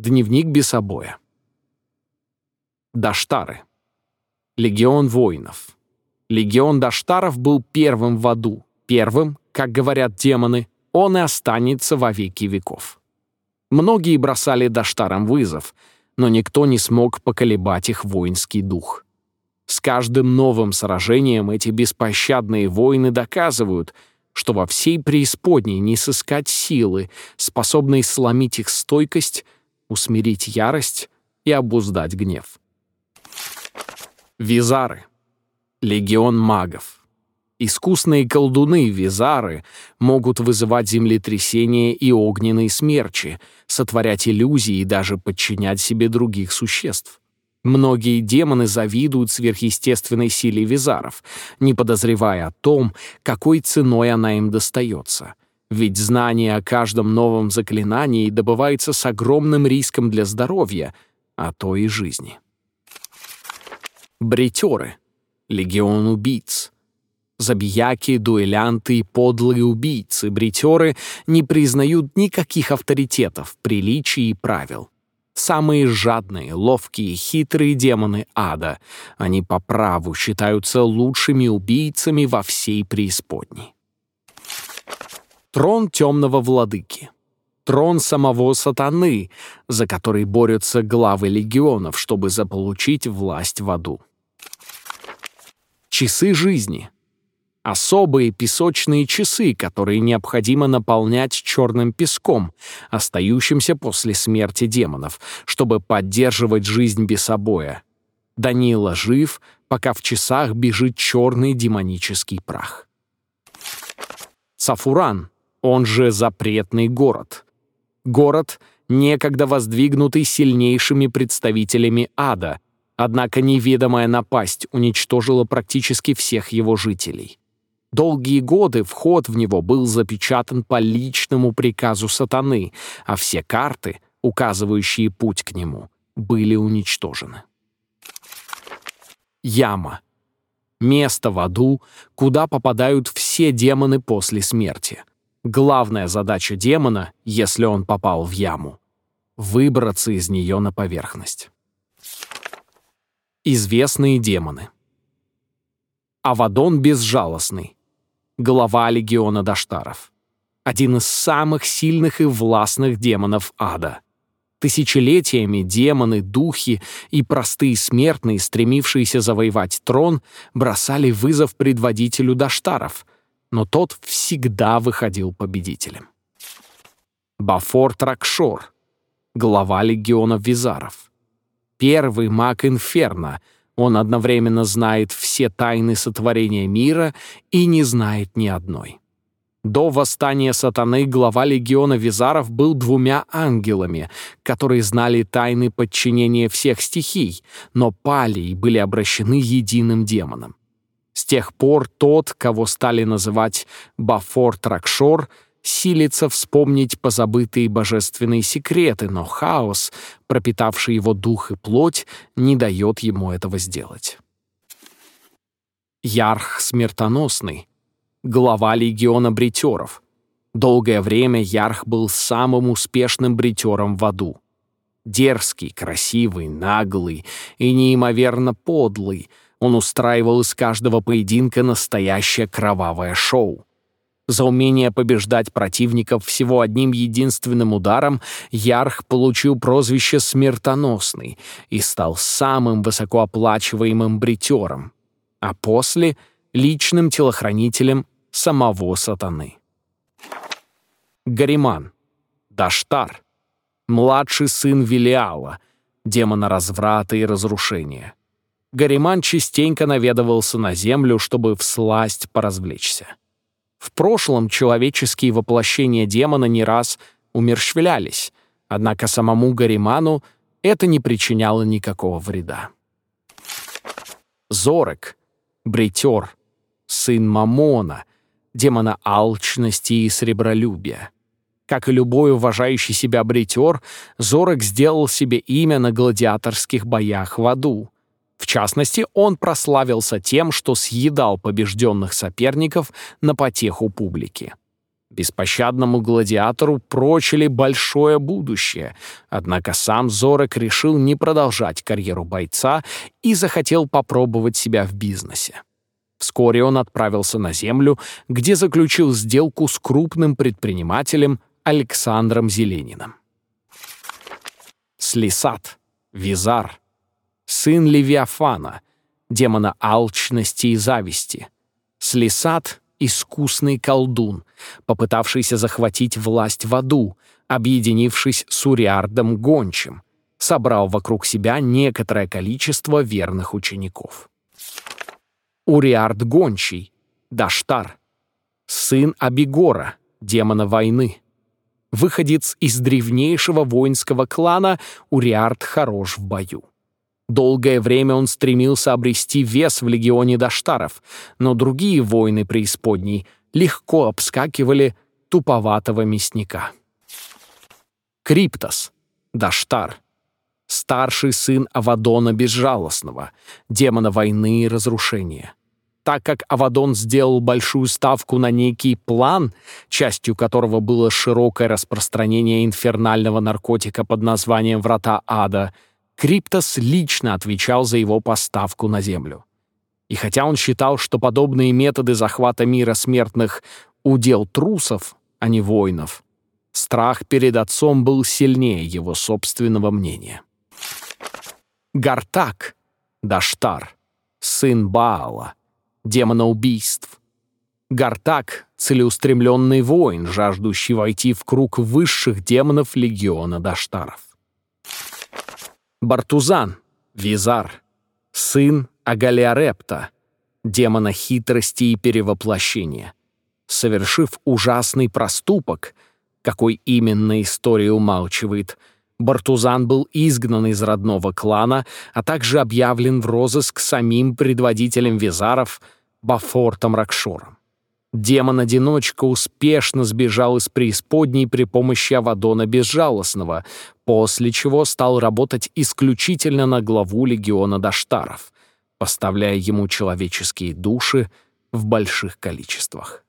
Дневник бесобоя. Даштары. Легион воинов. Легион Даштаров был первым в аду. Первым, как говорят демоны, он и останется во веки веков. Многие бросали Даштарам вызов, но никто не смог поколебать их воинский дух. С каждым новым сражением эти беспощадные воины доказывают, что во всей преисподней не сыскать силы, способной сломить их стойкость, усмирить ярость и обуздать гнев. Визары. Легион магов. Искусные колдуны-визары могут вызывать землетрясения и огненные смерчи, сотворять иллюзии и даже подчинять себе других существ. Многие демоны завидуют сверхъестественной силе визаров, не подозревая о том, какой ценой она им достается. Ведь знание о каждом новом заклинании добывается с огромным риском для здоровья, а то и жизни. Бритеры. Легион убийц. Забияки, дуэлянты и подлые убийцы, бритеры не признают никаких авторитетов, приличий и правил. Самые жадные, ловкие, хитрые демоны ада. Они по праву считаются лучшими убийцами во всей преисподней. Трон темного владыки трон самого сатаны, за который борются главы легионов, чтобы заполучить власть в аду. Часы жизни. Особые песочные часы, которые необходимо наполнять черным песком, остающимся после смерти демонов, чтобы поддерживать жизнь бесобоя. Данила жив, пока в часах бежит черный демонический прах. Сафуран, он же запретный город. Город, некогда воздвигнутый сильнейшими представителями ада — Однако неведомая напасть уничтожила практически всех его жителей. Долгие годы вход в него был запечатан по личному приказу сатаны, а все карты, указывающие путь к нему, были уничтожены. Яма. Место в аду, куда попадают все демоны после смерти. Главная задача демона, если он попал в яму — выбраться из нее на поверхность. Известные демоны. Авадон Безжалостный. Глава легиона Даштаров. Один из самых сильных и властных демонов ада. Тысячелетиями демоны, духи и простые смертные, стремившиеся завоевать трон, бросали вызов предводителю Даштаров, но тот всегда выходил победителем. Бафор Тракшор. Глава легиона Визаров первый маг Инферно. Он одновременно знает все тайны сотворения мира и не знает ни одной. До восстания сатаны глава легиона Визаров был двумя ангелами, которые знали тайны подчинения всех стихий, но пали и были обращены единым демоном. С тех пор тот, кого стали называть Бафор Тракшор, силится вспомнить позабытые божественные секреты, но хаос, пропитавший его дух и плоть, не дает ему этого сделать. Ярх Смертоносный, глава легиона бритеров. Долгое время Ярх был самым успешным бритером в аду. Дерзкий, красивый, наглый и неимоверно подлый, он устраивал из каждого поединка настоящее кровавое шоу. За умение побеждать противников всего одним единственным ударом Ярх получил прозвище «Смертоносный» и стал самым высокооплачиваемым бритером, а после — личным телохранителем самого сатаны. Гариман, Даштар, младший сын Велиала, демона разврата и разрушения. Гариман частенько наведывался на землю, чтобы всласть поразвлечься. В прошлом человеческие воплощения демона не раз умерщвлялись, однако самому Гариману это не причиняло никакого вреда. Зорек, бритер, сын Мамона, демона алчности и сребролюбия. Как и любой уважающий себя бритер, Зорек сделал себе имя на гладиаторских боях в аду — в частности, он прославился тем, что съедал побежденных соперников на потеху публики. Беспощадному гладиатору прочили большое будущее, однако сам Зорок решил не продолжать карьеру бойца и захотел попробовать себя в бизнесе. Вскоре он отправился на землю, где заключил сделку с крупным предпринимателем Александром Зелениным. Слисат, Визар, сын Левиафана, демона алчности и зависти. Слисат — искусный колдун, попытавшийся захватить власть в аду, объединившись с Уриардом Гончим, собрал вокруг себя некоторое количество верных учеников. Уриард Гончий, Даштар, сын Абигора, демона войны. Выходец из древнейшего воинского клана, Уриард хорош в бою. Долгое время он стремился обрести вес в легионе Даштаров, но другие воины преисподней легко обскакивали туповатого мясника. Криптос, Даштар, старший сын Авадона Безжалостного, демона войны и разрушения. Так как Авадон сделал большую ставку на некий план, частью которого было широкое распространение инфернального наркотика под названием «Врата Ада», Криптос лично отвечал за его поставку на Землю. И хотя он считал, что подобные методы захвата мира смертных — удел трусов, а не воинов, страх перед отцом был сильнее его собственного мнения. Гартак, Даштар, сын Баала, демона убийств. Гартак — целеустремленный воин, жаждущий войти в круг высших демонов легиона Даштаров. Бартузан, Визар, сын Агалиарепта, демона хитрости и перевоплощения. Совершив ужасный проступок, какой именно история умалчивает, Бартузан был изгнан из родного клана, а также объявлен в розыск самим предводителем Визаров Бафортом Ракшором. Демон-одиночка успешно сбежал из преисподней при помощи Авадона Безжалостного, после чего стал работать исключительно на главу легиона Даштаров, поставляя ему человеческие души в больших количествах.